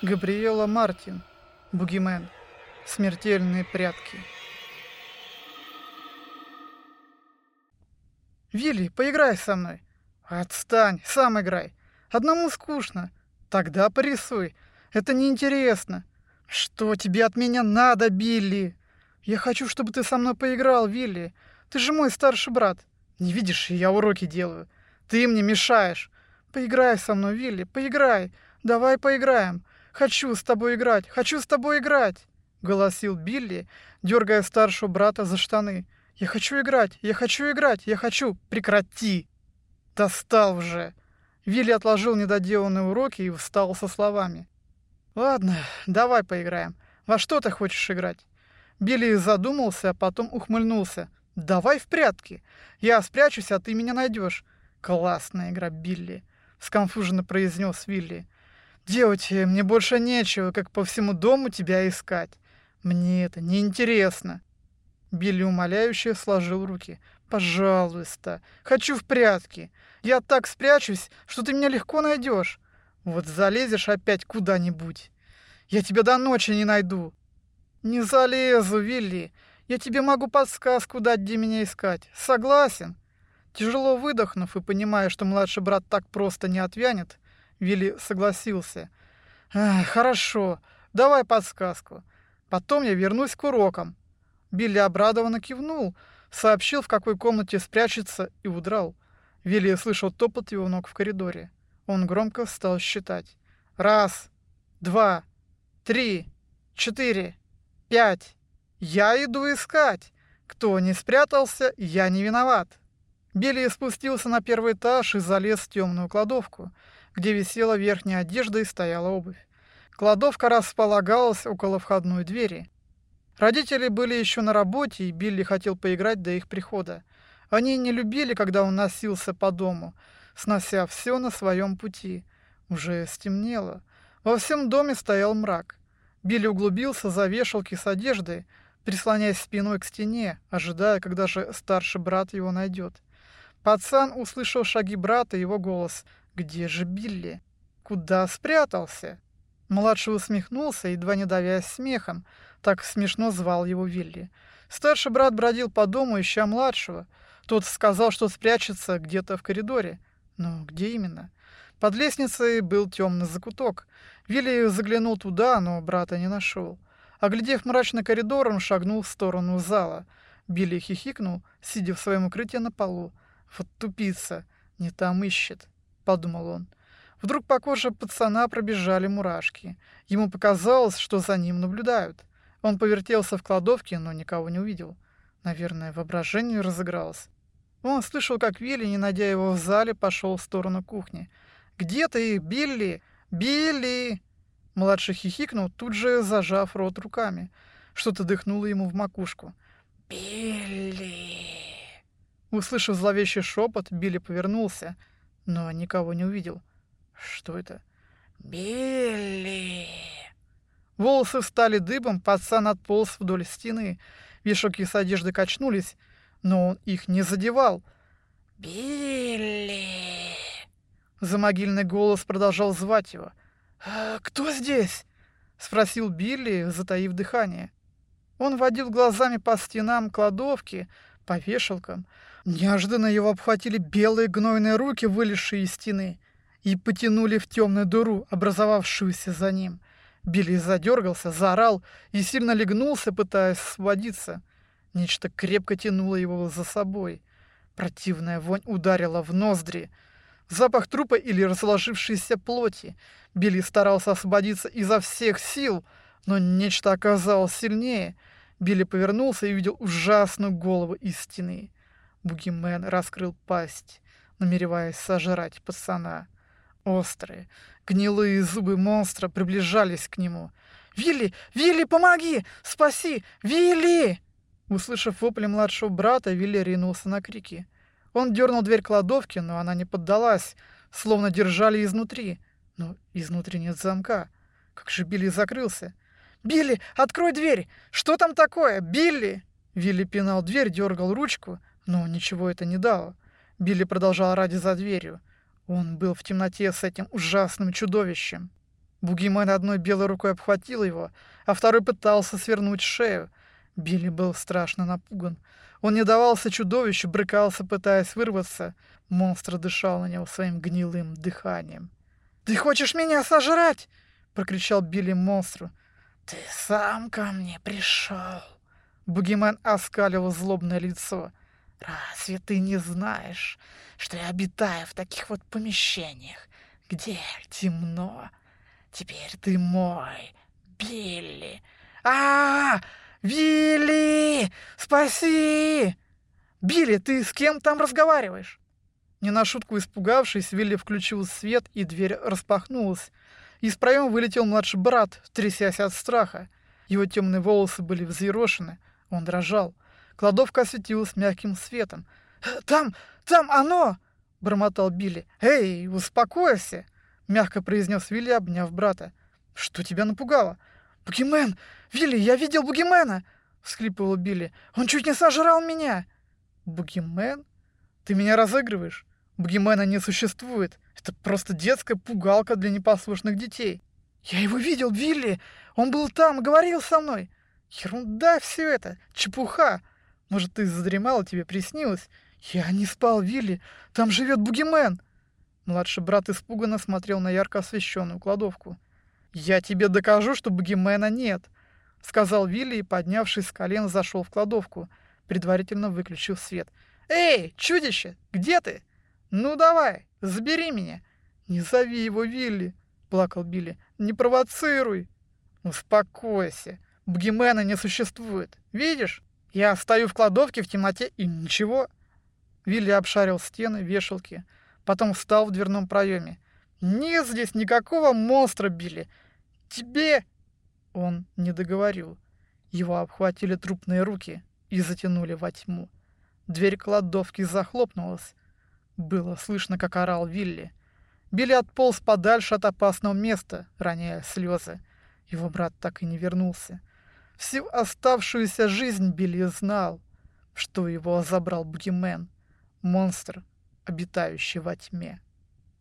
Габриэла Мартин. Бугимен. Смертельные прятки. Вилли, поиграй со мной. Отстань, сам играй. Одному скучно. Тогда порисуй. Это неинтересно. Что тебе от меня надо, Билли? Я хочу, чтобы ты со мной поиграл, Вилли. Ты же мой старший брат. Не видишь, я уроки делаю. Ты мне мешаешь. Поиграй со мной, Вилли, поиграй. Давай поиграем. Хочу с тобой играть. Хочу с тобой играть, голосил Билли, дергая старшего брата за штаны. Я хочу играть. Я хочу играть. Я хочу. Прекрати. Достал уже. Вилли отложил недоделанные уроки и встал со словами: Ладно, давай поиграем. Во что ты хочешь играть? Билли задумался, а потом ухмыльнулся. «Давай в прятки. Я спрячусь, а ты меня найдешь». «Классная игра, Билли», — сконфуженно произнес Вилли. «Делать мне больше нечего, как по всему дому тебя искать. Мне это неинтересно». Билли умоляюще сложил руки. «Пожалуйста, хочу в прятки. Я так спрячусь, что ты меня легко найдешь. Вот залезешь опять куда-нибудь. Я тебя до ночи не найду. «Не залезу, Вилли. Я тебе могу подсказку дать, где меня искать. Согласен?» Тяжело выдохнув и понимая, что младший брат так просто не отвянет, Вилли согласился. «Хорошо, давай подсказку. Потом я вернусь к урокам». Билли обрадованно кивнул, сообщил, в какой комнате спрячется, и удрал. Вилли слышал топот его ног в коридоре. Он громко стал считать. «Раз, два, три, четыре». Пять. Я иду искать. Кто не спрятался, я не виноват. Билли спустился на первый этаж и залез в темную кладовку, где висела верхняя одежда и стояла обувь. Кладовка располагалась около входной двери. Родители были еще на работе, и Билли хотел поиграть до их прихода. Они не любили, когда он носился по дому, снося все на своем пути. Уже стемнело. Во всем доме стоял мрак. Билли углубился за вешалки с одеждой, прислоняясь спиной к стене, ожидая, когда же старший брат его найдет. Пацан услышал шаги брата и его голос. «Где же Билли? Куда спрятался?» Младший усмехнулся, едва не давясь смехом. Так смешно звал его Вилли. Старший брат бродил по дому, ища младшего. Тот сказал, что спрячется где-то в коридоре. Но где именно? Под лестницей был темный закуток. Вилли заглянул туда, но брата не нашел. Оглядев мрачный коридор, он шагнул в сторону зала. Билли хихикнул, сидя в своем укрытии на полу. «Вот тупица, не там ищет», — подумал он. Вдруг по коже пацана пробежали мурашки. Ему показалось, что за ним наблюдают. Он повертелся в кладовке, но никого не увидел. Наверное, воображение разыгралось. Он слышал, как Вилли, не найдя его в зале, пошел в сторону кухни. «Где ты, Билли? Билли!» Младший хихикнул, тут же зажав рот руками. Что-то дыхнуло ему в макушку. «Билли!» Услышав зловещий шепот, Билли повернулся, но никого не увидел. «Что это?» «Билли!» Волосы встали дыбом, пацан отполз вдоль стены. Вешалки с одежды качнулись, но он их не задевал. «Билли!» Замогильный голос продолжал звать его. «А, «Кто здесь?» — спросил Билли, затаив дыхание. Он водил глазами по стенам кладовки, по вешалкам. Неожиданно его обхватили белые гнойные руки, вылезшие из стены, и потянули в темную дыру, образовавшуюся за ним. Билли задергался, заорал и сильно легнулся, пытаясь освободиться. Нечто крепко тянуло его за собой. Противная вонь ударила в ноздри — Запах трупа или разложившейся плоти. Билли старался освободиться изо всех сил, но нечто оказалось сильнее. Билли повернулся и увидел ужасную голову из стены. Бугимен раскрыл пасть, намереваясь сожрать пацана. Острые, гнилые зубы монстра приближались к нему. «Вилли! Вилли, помоги! Спаси! Вилли!» Услышав вопли младшего брата, Вилли ринулся на крики. Он дернул дверь кладовки, но она не поддалась, словно держали изнутри. Но изнутри нет замка. Как же Билли закрылся? «Билли, открой дверь! Что там такое? Билли!» Вилли пинал дверь, дергал ручку, но ничего это не дало. Билли продолжал ради за дверью. Он был в темноте с этим ужасным чудовищем. Бугимен одной белой рукой обхватил его, а второй пытался свернуть шею. Билли был страшно напуган. Он не давался чудовищу, брыкался, пытаясь вырваться. Монстр дышал на него своим гнилым дыханием. «Ты хочешь меня сожрать?» — прокричал Билли монстру. «Ты сам ко мне пришел!» Бугимен оскалил злобное лицо. «Разве ты не знаешь, что я обитаю в таких вот помещениях, где темно? Теперь ты мой, Билли!» а, -а, -а Билли! Спаси!» «Билли, ты с кем там разговариваешь?» Не на шутку испугавшись, Вилли включил свет, и дверь распахнулась. Из проема вылетел младший брат, трясясь от страха. Его темные волосы были взъерошены, он дрожал. Кладовка осветилась мягким светом. «Там, там оно!» — бормотал Билли. «Эй, успокойся!» — мягко произнес Вилли, обняв брата. «Что тебя напугало?» «Бугимен! Вилли, я видел Бугимена!» — всхлипывал Билли. «Он чуть не сожрал меня!» «Бугимен? Ты меня разыгрываешь? Бугимена не существует. Это просто детская пугалка для непослушных детей. Я его видел, Вилли! Он был там, говорил со мной!» «Ерунда все это! Чепуха! Может, ты задремала, тебе приснилось?» «Я не спал, Вилли! Там живет Бугимен!» Младший брат испуганно смотрел на ярко освещенную кладовку. «Я тебе докажу, что Бугимена нет!» — сказал Вилли и, поднявшись с колен, зашел в кладовку, предварительно выключив свет. «Эй, чудище, где ты? Ну давай, забери меня!» «Не зови его Вилли!» — плакал Билли. «Не провоцируй!» «Успокойся! Бугимена не существует! Видишь? Я стою в кладовке в темноте и ничего!» Вилли обшарил стены, вешалки, потом встал в дверном проеме. «Нет здесь никакого монстра, Билли! Тебе он не договорил. Его обхватили трупные руки и затянули во тьму. Дверь кладовки захлопнулась. Было слышно, как орал Вилли. Билли отполз подальше от опасного места, роняя слезы. Его брат так и не вернулся. Всю оставшуюся жизнь Билли знал, что его забрал Бугимен, монстр, обитающий во тьме.